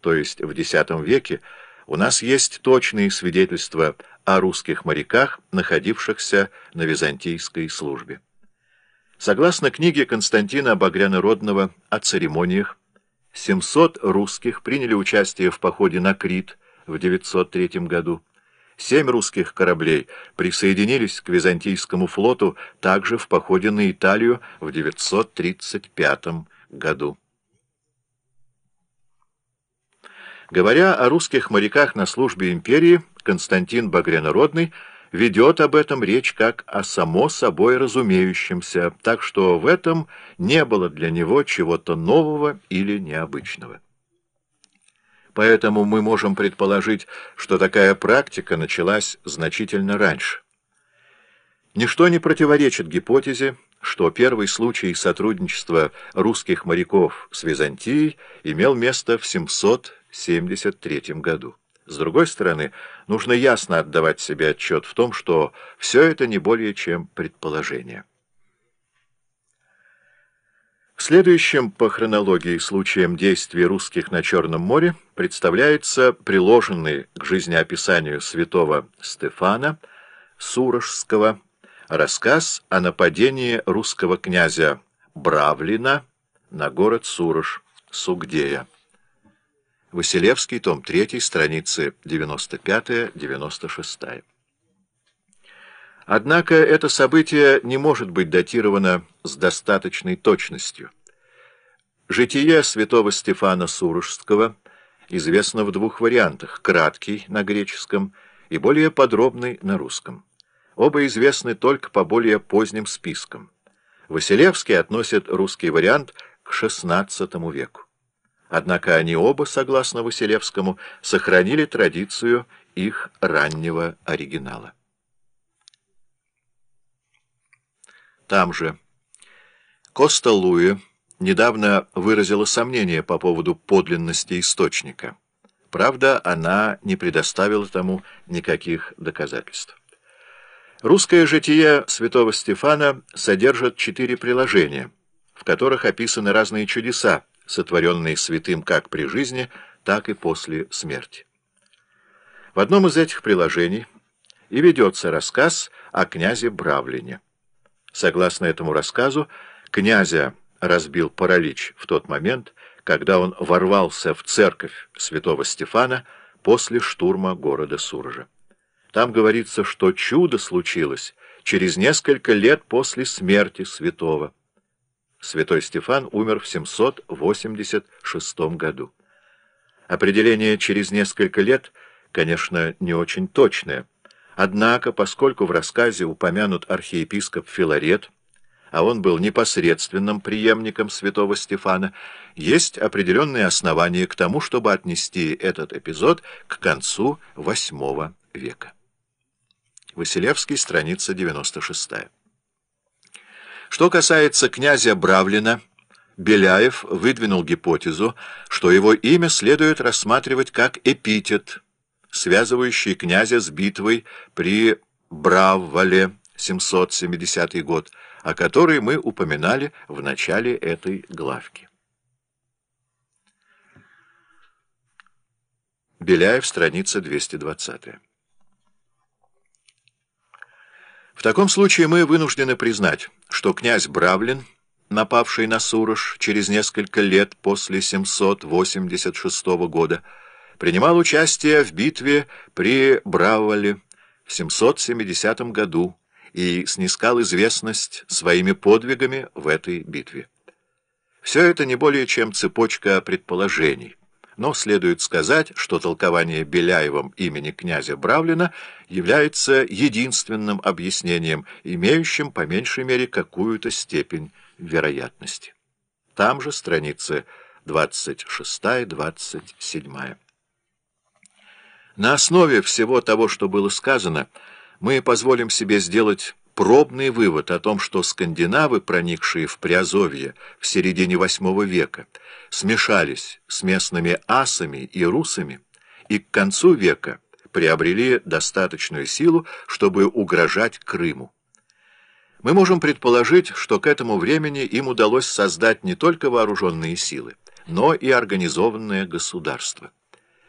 то есть в X веке, у нас есть точные свидетельства о русских моряках, находившихся на византийской службе. Согласно книге Константина Багряна-Родного о церемониях, 700 русских приняли участие в походе на Крит в 903 году. Семь русских кораблей присоединились к византийскому флоту также в походе на Италию в 935 году. Говоря о русских моряках на службе империи, Константин Багрянородный ведет об этом речь как о само собой разумеющемся, так что в этом не было для него чего-то нового или необычного. Поэтому мы можем предположить, что такая практика началась значительно раньше. Ничто не противоречит гипотезе, что первый случай сотрудничества русских моряков с Византией имел место в 773 году. С другой стороны, нужно ясно отдавать себе отчет в том, что все это не более чем предположение. Следующим по хронологии случаем действий русских на Черном море представляется приложенный к жизнеописанию святого Стефана Сурожского рассказ о нападении русского князя Бравлина на город Сурож, Сугдея. Василевский, том 3, страницы 95-96. Однако это событие не может быть датировано с достаточной точностью. Житие святого Стефана Сурожского известно в двух вариантах – краткий на греческом и более подробный на русском. Оба известны только по более поздним спискам. Василевский относит русский вариант к XVI веку. Однако они оба, согласно Василевскому, сохранили традицию их раннего оригинала. Там же Коста Луи недавно выразила сомнение по поводу подлинности источника. Правда, она не предоставила тому никаких доказательств. Русское житие святого Стефана содержит четыре приложения, в которых описаны разные чудеса, сотворенные святым как при жизни, так и после смерти. В одном из этих приложений и ведется рассказ о князе Бравлине. Согласно этому рассказу, князя разбил паралич в тот момент, когда он ворвался в церковь святого Стефана после штурма города Суржа. Там говорится, что чудо случилось через несколько лет после смерти святого. Святой Стефан умер в 786 году. Определение «через несколько лет» конечно, не очень точное. Однако, поскольку в рассказе упомянут архиепископ Филарет, а он был непосредственным преемником святого Стефана, есть определенные основания к тому, чтобы отнести этот эпизод к концу VIII века. Василевский, страница 96. Что касается князя Бравлина, Беляев выдвинул гипотезу, что его имя следует рассматривать как эпитет, связывающий князя с битвой при Браввале 770 год, о которой мы упоминали в начале этой главки. Беляев, страница 220. В таком случае мы вынуждены признать, что князь Бравлин, напавший на Сурож через несколько лет после 786 года, принимал участие в битве при Бравале в 770 году и снискал известность своими подвигами в этой битве. Все это не более чем цепочка предположений но следует сказать, что толкование Беляевым имени князя Бравлина является единственным объяснением, имеющим по меньшей мере какую-то степень вероятности. Там же страницы 26-27. На основе всего того, что было сказано, мы позволим себе сделать пробный вывод о том, что скандинавы, проникшие в Приазовье в середине VIII века, смешались с местными асами и русами и к концу века приобрели достаточную силу, чтобы угрожать Крыму. Мы можем предположить, что к этому времени им удалось создать не только вооруженные силы, но и организованное государство.